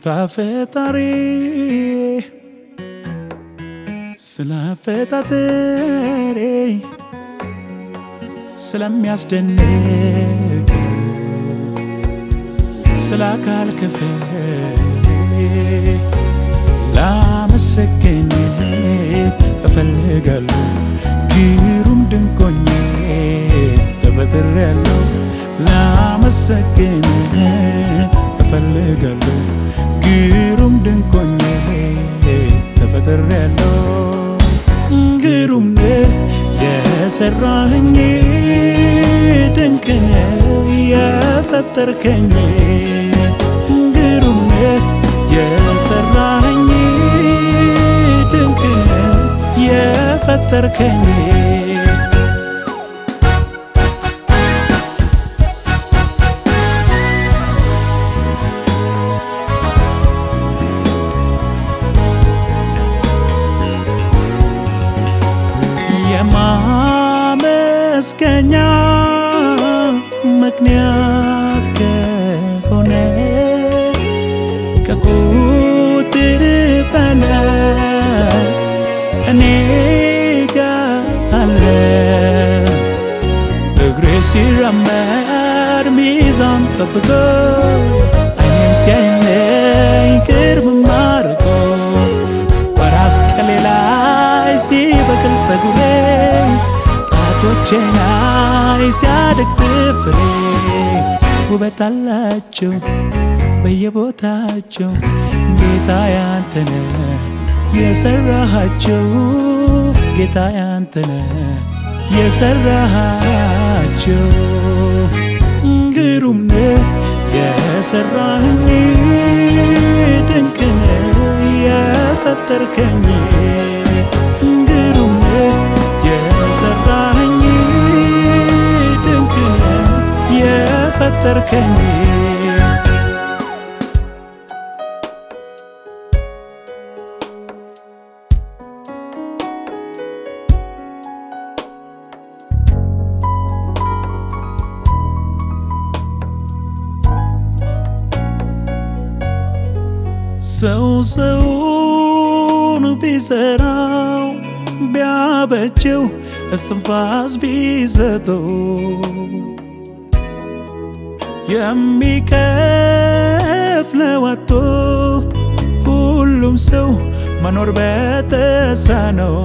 ፈጣሪ ስለ አፈጣጠሬ ስለሚያስደንቅ ስለ አካል ክፍል ላመሰግን እፈልጋለሁ። ግሩም ድንቆኜ ተፈጥሬያለሁ። ላመሰግን እፈልጋለሁ። ግሩም ድንቆኜ ተፈጥሬያለሁ። ግሩም ነህ የሰራኸኝ ድንቅ ነህ የፈጠርከኝ ግሩም ነህ የሰራኸኝ ድንቅ ነህ የፈጠርከኝ የማመስገኛ ምክንያት ከሆነ ከቁጥር በላይ እኔ ጋር አለ። እግሬ ሲራመድ ሚዛን ጠብቆ አይኔም ሲያየኝ ቅርብ አድርጎ በራስ ቅሌ ላይ ሲበቅል ጸጉሬ ጣቶቼ ላይ ሲያድግ ጥፍሬ ውበት አላቸው በየቦታቸው። ጌታ ያንተነ የሰራሃቸው። ጌታ ያንተነ የሰራሃቸው። ግሩም የሰራህኝ ድንቅ የፈጠርከኝ የፈጠርከኝ ሰው ሰውን ቢሰራው ቢያበጀው እስትንፋስ ቢሰጠው የሚከፍለው አጥቶ ሁሉም ሰው መኖር በተሳነው።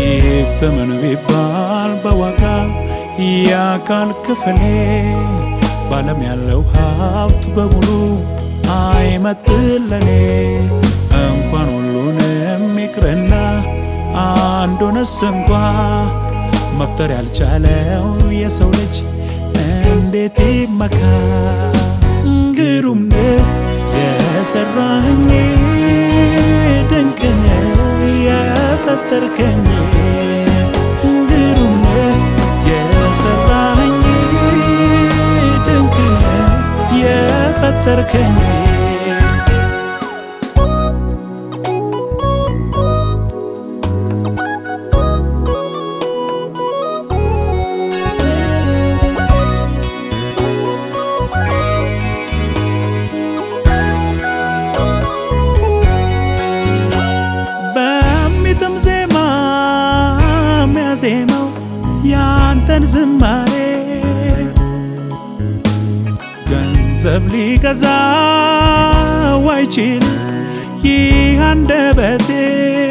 ይተመን ቢባል በዋጋ የአካል ክፍሌ ባለም ያለው ሀብት በሙሉ አይመጥለኔ። እንኳን ሁሉንም ይቅርና አንዱንስ እንኳ መፍጠር ያልቻለው የሰው ልጅ እንዴት ይመካ? ግሩም ነህ የሰራኸኝ የፈጠርከኝ ግሩም ነህ የሰራኸኝ የፈጠርከኝ የሚያዜመው ያንተን ዝማሬ። ገንዘብ ሊገዛው አይችል ይህ አንደበቴን።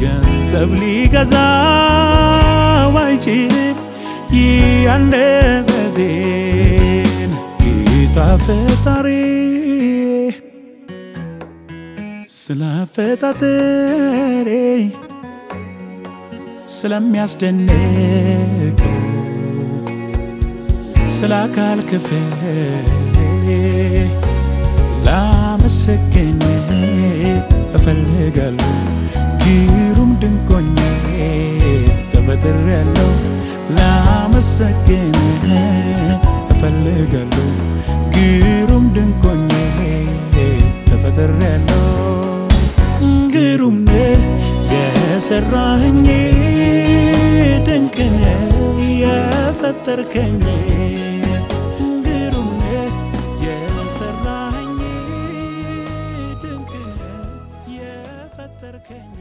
ገንዘብ ሊገዛው አይችል ይህ አንደበቴን። ጌታ ፈጣሪ ስለ አፈጣጠሬ ስለሚያስደንቅ ስለ አካል ክፍል ላመሰግን እፈልጋለሁ። ግሩም ድንቆኜ ተፈጥሬያለሁ። ላመሰግን እፈልጋለሁ። ግሩም ድንቆኜ ተፈጥሬያለሁ። ግሩም ነህ የፈጠርከኝ ግሩም ነህ የሰራኸኝ ድንቅ የፈጠርከኝ።